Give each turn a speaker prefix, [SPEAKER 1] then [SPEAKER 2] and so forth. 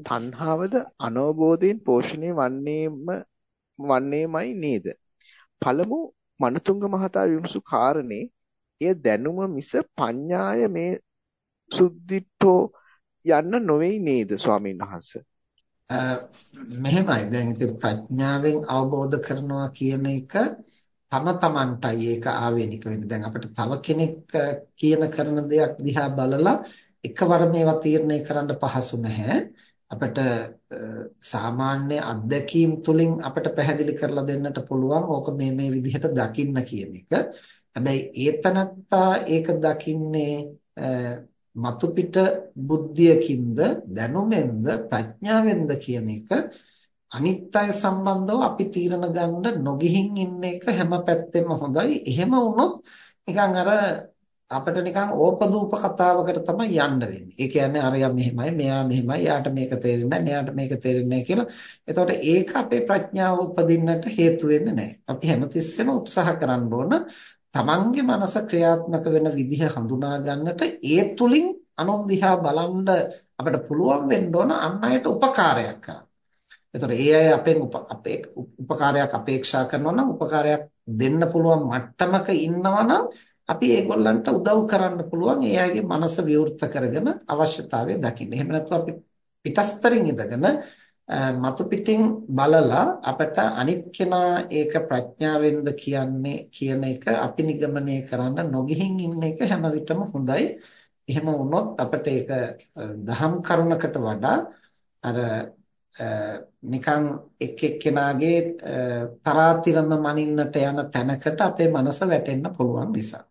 [SPEAKER 1] තණ්හාවද අනවබෝධයෙන් පෝෂණය වන්නේම වන්නේමයි නේද? පළමු මනතුංග මහතා විමසු කාරණේ එය දැනුම මිස පඤ්ඤාය මේ සුද්ධිට්ඨෝ යන්න නොවේයි නේද ස්වාමීන් වහන්සේ?
[SPEAKER 2] මෙහෙමයි දැන් ඉතින් ප්‍රඥාවෙන් අවබෝධ කරනවා කියන එක තම තමන්ටයි ඒක ආවේනික වෙන්නේ. දැන් අපිට තව කෙනෙක් කියන කරන දෙයක් දිහා බලලා එකවර මේවා තීරණය කරන්න පහසු නැහැ. අපිට සාමාන්‍ය අත්දැකීම් තුලින් අපිට පැහැදිලි කරලා දෙන්නට පුළුවන් ඕක මේ මේ විදිහට දකින්න කියන එක. හැබැයි ඒතනත්තා ඒක දකින්නේ මතු පිට බුද්ධියකින්ද දැනුමෙන්ද ප්‍රඥාවෙන්ද කියන එක අනිත්‍ය සම්බන්ධව අපි තීරණ ගන්න නොගිහින් ඉන්න එක හැම පැත්තෙම හොඳයි. එහෙම වුණොත් නිකන් අර අපිට නිකන් ඕපදූප කතාවකට තමයි යන්න වෙන්නේ. ඒ කියන්නේ අරයා මෙහෙමයි, මෙයා මෙහෙමයි, යාට මේක තේරෙන්නේ නැහැ, මෙයාට මේක තේරෙන්නේ නැහැ කියලා. එතකොට ඒක අපේ ප්‍රඥාව උපදින්නට හේතු වෙන්නේ නැහැ. අපි හැමතිස්සෙම උත්සාහ කරන්න ඕන තමන්ගේ මනස ක්‍රියාත්මක වෙන විදිහ හඳුනා ගන්නට ඒ තුලින් අනුන් දිහා බලන්න අපිට පුළුවන් වෙන්න ඕන අන් අයට උපකාරයක් කරන්න. එතකොට ඒ අය අපෙන් අපේ උපකාරයක් අපේක්ෂා කරනවා නම් උපකාරයක් දෙන්න පුළුවන් මට්ටමක ඉන්නවා නම් අපි ඒගොල්ලන්ට උදව් කරන්න පුළුවන් ඒ අයගේ මනස විවෘත කරගෙන අවශ්‍යතාවය දකින්න. එහෙම නැත්නම් අපි පිටස්තරින් ඉඳගෙන මතු පිටින් බලලා අපට අනිත් කෙනා ඒක ප්‍රඥාවෙන්ද කියන්නේ කියන එක අපි නිගමනය කරන්න නොගිහින් ඉන්න එක හැම විටම හොඳයි. එහෙම වුණොත් අපිට ඒක දහම් කරුණකට වඩා අර නිකන් එක් එක්කෙනාගේ තරාතිරම මනින්නට යන තැනකට අපේ මනස වැටෙන්න පුළුවන් නිසා